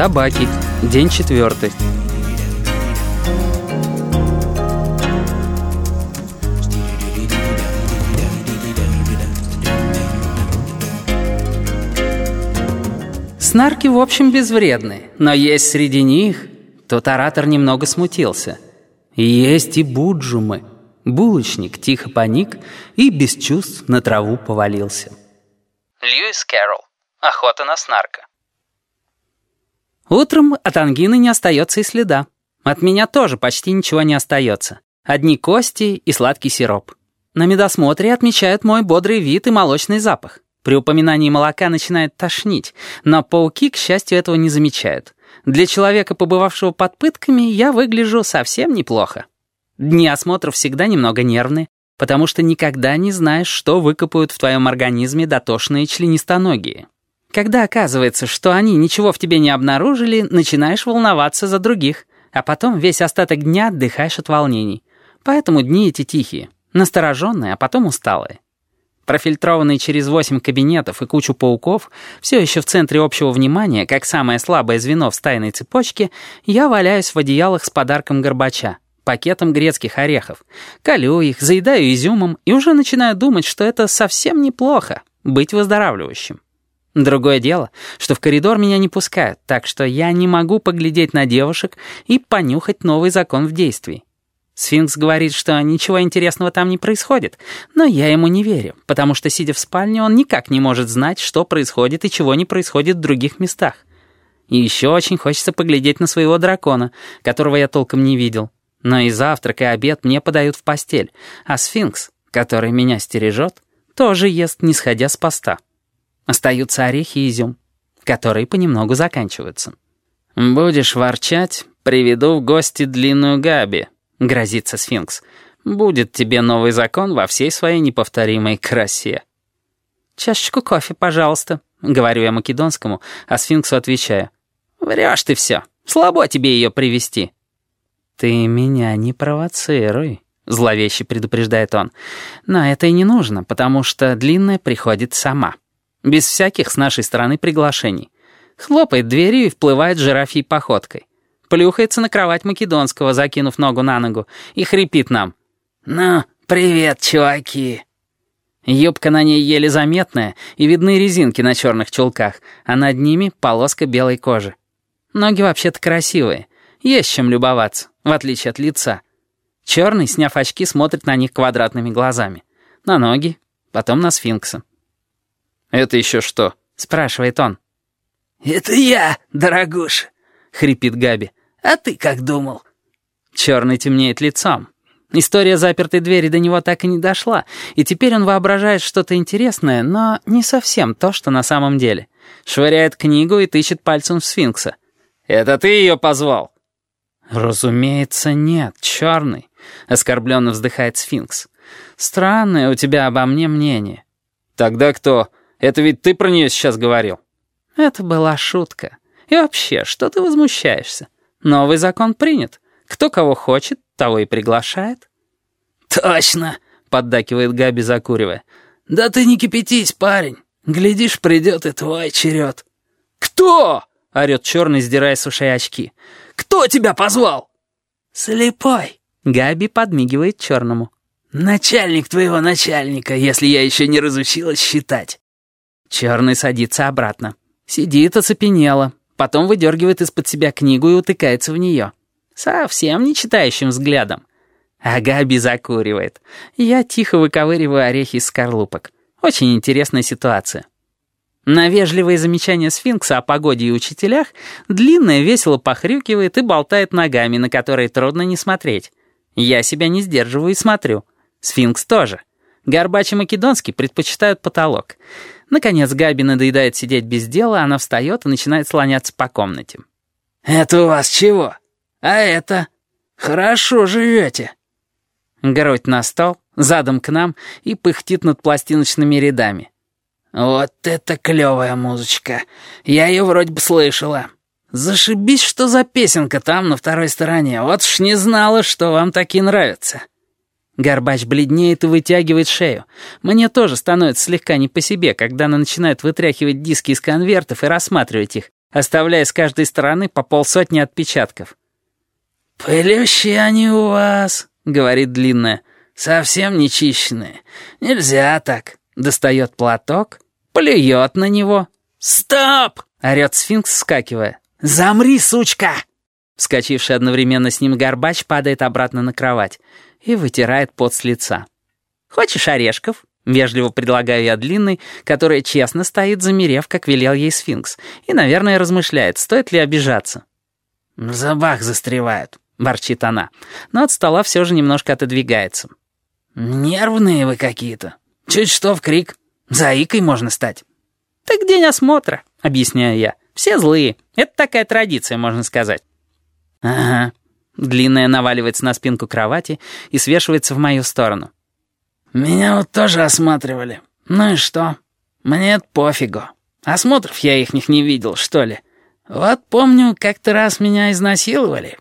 Табаки. День четвертый. Снарки, в общем, безвредны, но есть среди них... Тот оратор немного смутился. Есть и буджумы. Булочник тихо поник и без чувств на траву повалился. Льюис Кэрролл. Охота на снарка. Утром от ангины не остается и следа. От меня тоже почти ничего не остается. Одни кости и сладкий сироп. На медосмотре отмечают мой бодрый вид и молочный запах. При упоминании молока начинает тошнить, но пауки, к счастью, этого не замечают. Для человека, побывавшего под пытками, я выгляжу совсем неплохо. Дни осмотров всегда немного нервные, потому что никогда не знаешь, что выкопают в твоем организме дотошные членистоногие. Когда оказывается, что они ничего в тебе не обнаружили, начинаешь волноваться за других, а потом весь остаток дня отдыхаешь от волнений. Поэтому дни эти тихие, настороженные, а потом усталые. Профильтрованный через восемь кабинетов и кучу пауков, все еще в центре общего внимания, как самое слабое звено в стайной цепочке, я валяюсь в одеялах с подарком Горбача, пакетом грецких орехов, колю их, заедаю изюмом и уже начинаю думать, что это совсем неплохо — быть выздоравливающим. Другое дело, что в коридор меня не пускают, так что я не могу поглядеть на девушек и понюхать новый закон в действии. Сфинкс говорит, что ничего интересного там не происходит, но я ему не верю, потому что, сидя в спальне, он никак не может знать, что происходит и чего не происходит в других местах. И еще очень хочется поглядеть на своего дракона, которого я толком не видел. Но и завтрак, и обед мне подают в постель, а сфинкс, который меня стережет, тоже ест, не сходя с поста. Остаются орехи и изюм, которые понемногу заканчиваются. «Будешь ворчать, приведу в гости длинную Габи», — грозится сфинкс. «Будет тебе новый закон во всей своей неповторимой красе». «Чашечку кофе, пожалуйста», — говорю я македонскому, а сфинксу отвечаю. «Врешь ты все. Слабо тебе ее привести. «Ты меня не провоцируй», — зловеще предупреждает он. «Но это и не нужно, потому что длинная приходит сама». Без всяких с нашей стороны приглашений. Хлопает дверью и вплывает жирафьей походкой. Плюхается на кровать Македонского, закинув ногу на ногу, и хрипит нам. «Ну, привет, чуваки!» Юбка на ней еле заметная, и видны резинки на черных чулках, а над ними полоска белой кожи. Ноги вообще-то красивые, есть чем любоваться, в отличие от лица. Черный, сняв очки, смотрит на них квадратными глазами. На ноги, потом на сфинкса. «Это еще что?» — спрашивает он. «Это я, дорогуша», — хрипит Габи. «А ты как думал?» Черный темнеет лицом. История запертой двери до него так и не дошла, и теперь он воображает что-то интересное, но не совсем то, что на самом деле. Швыряет книгу и тычет пальцем в сфинкса. «Это ты ее позвал?» «Разумеется, нет, черный», — оскорбленно вздыхает сфинкс. «Странное у тебя обо мне мнение». «Тогда кто?» Это ведь ты про нее сейчас говорил». «Это была шутка. И вообще, что ты возмущаешься? Новый закон принят. Кто кого хочет, того и приглашает». «Точно!» — поддакивает Габи, закуривая. «Да ты не кипятись, парень. Глядишь, придет и твой черед». «Кто?» — орет черный, сдирая с ушей очки. «Кто тебя позвал?» «Слепой!» — Габи подмигивает черному. «Начальник твоего начальника, если я еще не разучилась считать». Черный садится обратно. Сидит оцепенело, потом выдергивает из-под себя книгу и утыкается в нее. Совсем не читающим взглядом. А Габи закуривает. Я тихо выковыриваю орехи из скорлупок. Очень интересная ситуация. На вежливые замечания сфинкса о погоде и учителях длинная весело похрюкивает и болтает ногами, на которые трудно не смотреть. Я себя не сдерживаю и смотрю. Сфинкс тоже. Горбач и Македонский предпочитают потолок. Наконец Габи надоедает сидеть без дела, она встает и начинает слоняться по комнате. «Это у вас чего? А это? Хорошо живете». Грудь на стол, задом к нам и пыхтит над пластиночными рядами. «Вот это клевая музычка. Я ее вроде бы слышала. Зашибись, что за песенка там на второй стороне. Вот ж не знала, что вам такие нравятся». Горбач бледнеет и вытягивает шею. Мне тоже становится слегка не по себе, когда она начинает вытряхивать диски из конвертов и рассматривать их. оставляя с каждой стороны по полсотни отпечатков. «Пылющие они у вас», — говорит длинная, — «совсем нечищенные. Нельзя так». Достает платок, плюет на него. «Стоп!» — орёт сфинкс, вскакивая. «Замри, сучка!» Вскочивший одновременно с ним горбач падает обратно на кровать и вытирает пот с лица. «Хочешь орешков?» — вежливо предлагаю я длинный, которая честно стоит, замерев, как велел ей сфинкс, и, наверное, размышляет, стоит ли обижаться. «В зубах застревают», — ворчит она, но от стола все же немножко отодвигается. «Нервные вы какие-то. Чуть что в крик. Заикой можно стать». «Так день осмотра», — объясняю я. «Все злые. Это такая традиция, можно сказать». «Ага». Длинная наваливается на спинку кровати и свешивается в мою сторону. «Меня вот тоже осматривали. Ну и что? Мне это пофигу. Осмотров я их не видел, что ли. Вот помню, как-то раз меня изнасиловали.